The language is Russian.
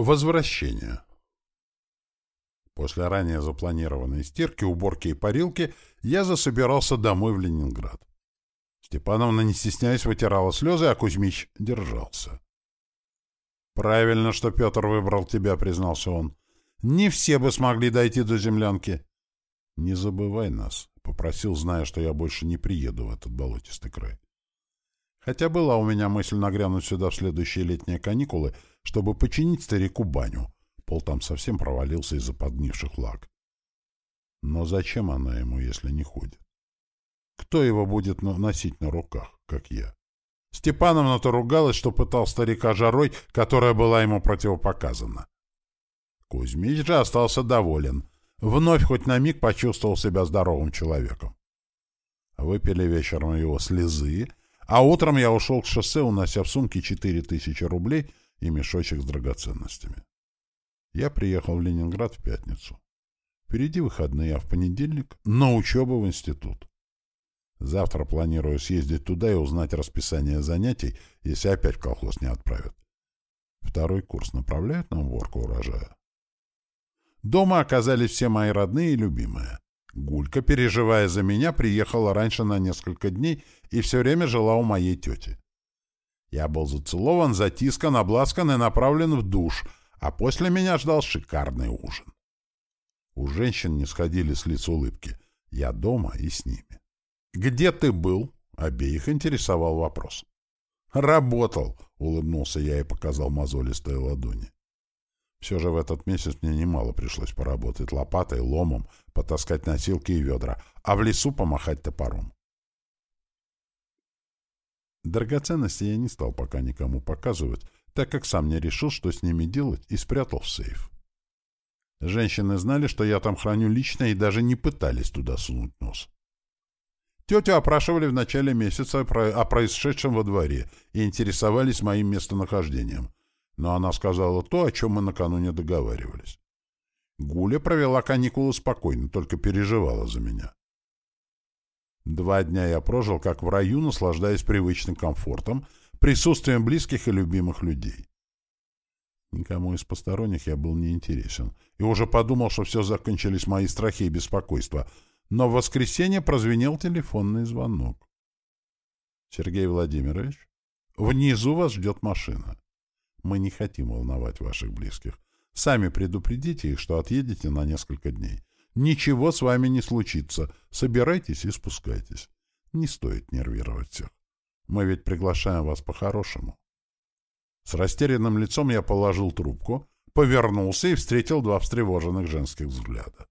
Возвращение. После ранее запланированной стирки, уборки и парилки я засобирался домой в Ленинград. Степановна, не стесняясь, вытирала слезы, а Кузьмич держался. «Правильно, что Петр выбрал тебя», — признался он. «Не все бы смогли дойти до землянки». «Не забывай нас», — попросил, зная, что я больше не приеду в этот болотистый край. Хотя была у меня мысль нагрянуть сюда в следующие летние каникулы, чтобы починить старику баню. Пол там совсем провалился из-за подгнивших лак. Но зачем она ему, если не ходит? Кто его будет носить на руках, как я? Степановна-то ругалась, что пытал старика жарой, которая была ему противопоказана. Кузьмич же остался доволен. Вновь хоть на миг почувствовал себя здоровым человеком. Выпили вечером его слезы, а утром я ушел к шоссе, унося в сумке четыре тысячи рублей и мешочек с драгоценностями. Я приехал в Ленинград в пятницу. Впереди выходные, а в понедельник — на учебу в институт. Завтра планирую съездить туда и узнать расписание занятий, если опять в колхоз не отправят. Второй курс направляет нам ворку урожая. Дома оказались все мои родные и любимые. Гулька, переживая за меня, приехала раньше на несколько дней и все время жила у моей тети. Я был зацелован, затискан, обласкан и направлен в душ, а после меня ждал шикарный ужин. У женщин не сходили с лиц улыбки. Я дома и с ними. «Где ты был?» — обеих интересовал вопрос. «Работал», — улыбнулся я и показал мозолистые ладони. Все же в этот месяц мне немало пришлось поработать лопатой, ломом, потаскать носилки и ведра, а в лесу помахать топором. Драгоценности я не стал пока никому показывать, так как сам не решил, что с ними делать, и спрятал в сейф. Женщины знали, что я там храню лично, и даже не пытались туда сунуть нос. Тетю опрашивали в начале месяца о происшедшем во дворе и интересовались моим местонахождением, но она сказала то, о чем мы накануне договаривались. Гуля провела каникулы спокойно, только переживала за меня. Два дня я прожил как в раю, наслаждаясь привычным комфортом, присутствием близких и любимых людей. Никому из посторонних я был не интересен, и уже подумал, что все закончились мои страхи и беспокойства, но в воскресенье прозвенел телефонный звонок. «Сергей Владимирович, внизу вас ждет машина. Мы не хотим волновать ваших близких. Сами предупредите их, что отъедете на несколько дней. Ничего с вами не случится. Собирайтесь и спускайтесь. Не стоит нервировать всех. Мы ведь приглашаем вас по-хорошему. С растерянным лицом я положил трубку, повернулся и встретил два встревоженных женских взгляда.